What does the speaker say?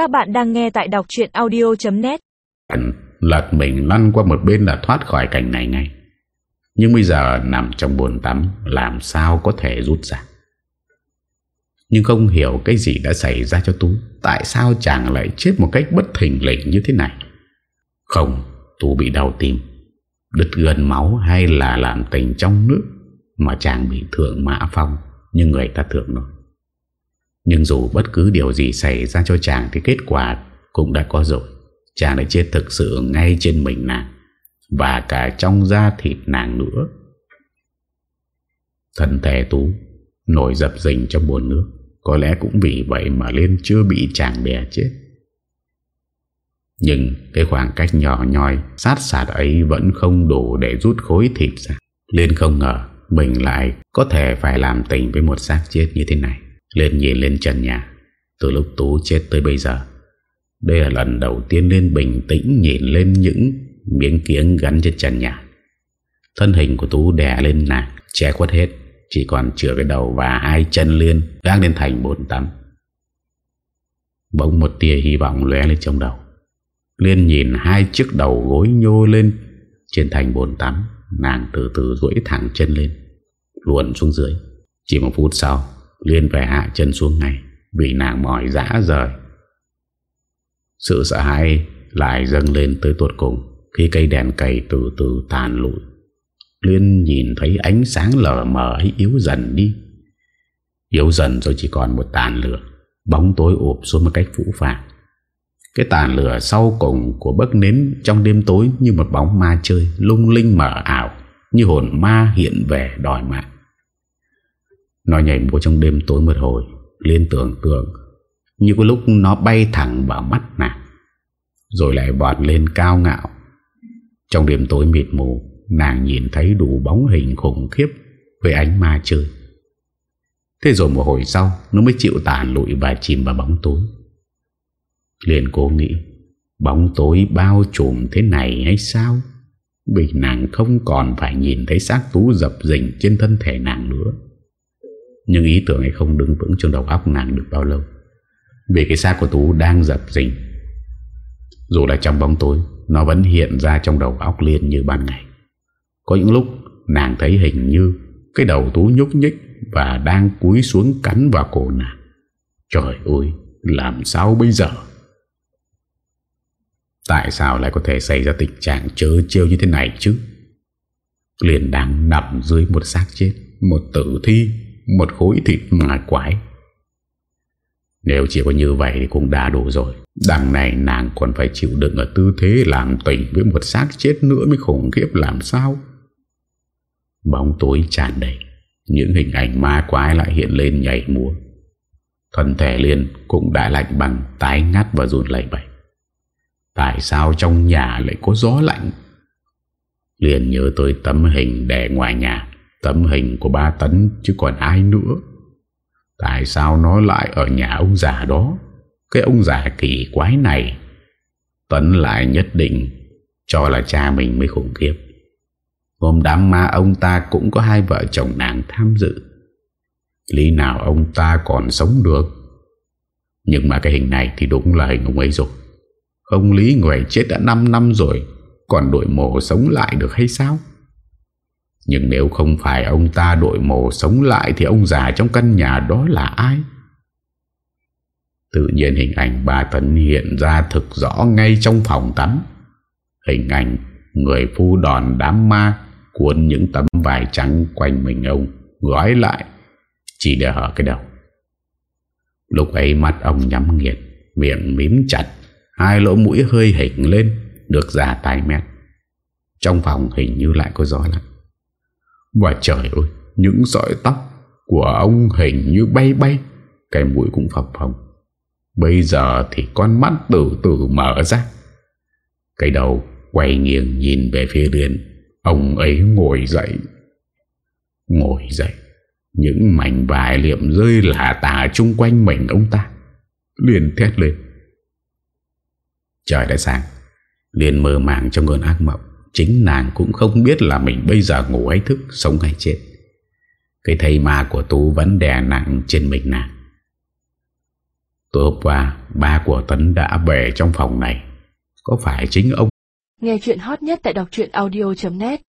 Các bạn đang nghe tại đọc chuyện audio.net Lật mình lăn qua một bên là thoát khỏi cảnh này ngay. Nhưng bây giờ nằm trong bồn tắm, Làm sao có thể rút ra? Nhưng không hiểu cái gì đã xảy ra cho Tú. Tại sao chàng lại chết một cách bất thình lình như thế này? Không, Tú bị đau tim. Đứt gần máu hay là làm tình trong nước Mà chàng bị thượng mã phong Như người ta thường nói. Nhưng dù bất cứ điều gì xảy ra cho chàng Thì kết quả cũng đã có rồi. Chàng đã chết thực sự ngay trên mình nàng, Và cả trong da thịt nàng nữa. Thân thể Tú Nổi dập dình trong buồn nước. Có lẽ cũng vì vậy mà Liên chưa bị chàng đè chết. Nhưng cái khoảng cách nhỏ nhoi, Sát sạt ấy vẫn không đủ để rút khối thịt ra. Liên không ngờ Mình lại có thể phải làm tình với một xác chết như thế này lên nhìn lên trần nhà Từ lúc Tú chết tới bây giờ đây là lần đầu tiên Liên bình tĩnh nhìn lên những miếng kiếng gắn trên trần nhà. Thân hình của Tú đè lên nàng, che khuất hết, chỉ còn chữa cái đầu và hai chân Liên đang lên thành bồn tắm. Bỗng một tia hy vọng lóe lên trong đầu. Liên nhìn hai chiếc đầu gối nhô lên trên thành bồn tắm, nàng từ từ duỗi thẳng chân lên, luồn xuống dưới. Chỉ một phút sau, Liên phải hạ chân xuống ngay vì nàng mỏi dã rời. Sự sợ hãi lại dâng lên tới tuột cùng, Khi cây đèn cầy từ từ tàn lụi. Liên nhìn thấy ánh sáng lờ mờ ấy yếu dần đi. Yếu dần rồi chỉ còn một tàn lửa, Bóng tối ụp xuống một cách phũ phàng. Cái tàn lửa sau cùng của bức nến trong đêm tối Như một bóng ma chơi lung linh mở ảo, Như hồn ma hiện về đòi mạng. Nó nhảy múa trong đêm tối một hồi, Liên tưởng tượng như có lúc nó bay thẳng vào mắt nàng, Rồi lại vọt lên cao ngạo. Trong đêm tối mịt mù, Nàng nhìn thấy đủ bóng hình khủng khiếp Với ánh ma chơi. Thế rồi một hồi sau, Nó mới chịu tàn lụi và chìm vào bóng tối. Liền cô nghĩ, Bóng tối bao trùm thế này hay sao? Vì nàng không còn phải nhìn thấy xác tú dập dình trên thân thể nàng nữa. Nhưng ý tưởng ấy không đứng vững trong đầu óc nàng được bao lâu. Vì cái xác của Tú đang dập dình, Dù là trong bóng tối, Nó vẫn hiện ra trong đầu óc Liên như ban ngày. Có những lúc, nàng thấy hình như Cái đầu Tú nhúc nhích Và đang cúi xuống cắn vào cổ nàng. Trời ơi, Làm sao bây giờ? Tại sao lại có thể xảy ra tình trạng chớ trêu như thế này chứ? Liền đang nằm dưới một xác chết, Một tử thi. Một khối thịt mà quái nếu chỉ có như vậy thì cũng đã đủ rồi. Đằng này nàng còn phải chịu đựng ở tư thế làm tình với một xác chết nữa mới khủng khiếp làm sao? Bóng tối tràn đầy, Những hình ảnh ma quái lại hiện lên nhảy múa. Thân thể liền cũng đã lạnh bằng tái ngắt và run lẩy bẩy. Tại sao trong nhà lại có gió lạnh? Liền nhớ tới tấm hình đè ngoài nhà. Tấm hình của ba tấn chứ còn ai nữa. Tại sao nó lại ở nhà ông già đó? Cái ông già kỳ quái này. Tấn lại nhất định Cho là cha mình mới khủng khiếp. Hôm đám ma ông ta cũng có hai vợ chồng nàng tham dự. Lý nào ông ta còn sống được? Nhưng mà cái hình này thì đúng là hình ông ấy rồi. Không lý người chết đã 5 năm rồi, Còn đội mồ sống lại được hay sao? Nhưng nếu không phải ông ta đội mồ sống lại Thì ông già trong căn nhà đó là ai? Tự nhiên hình ảnh ba tấn hiện ra thực rõ ngay trong phòng tắm. Hình ảnh người phu đòn đám ma Cuốn những tấm vải trắng quanh mình ông, Gói lại. Chỉ để hở cái đầu. Lúc ấy mắt ông nhắm nghiệt Miệng mím chặt, Hai lỗ mũi hơi hình lên, Được ra tai mét. Trong phòng hình như lại có gió lạnh và trời ơi, Những sợi tóc của ông hình như bay bay, Cái mũi cũng phập phồng. Bây giờ thì con mắt từ từ mở ra. Cái đầu quay nghiêng nhìn về phía liền. Ông ấy ngồi dậy. Ngồi dậy. Những mảnh vải liệm rơi lả tả chung quanh mình ông ta. Liên thét lên. Trời đã sáng. Liên mơ màng trong cơn ác mộng. Chính nàng cũng không biết là mình bây giờ ngủ hay thức, Sống hay chết. Cái thầy ma của Tú vẫn đè nặng trên mình nàng. Tối hôm qua, Ba của Tấn đã về trong phòng này. Có phải chính ông Nghe chuyện hot nhất tại đọc audio.net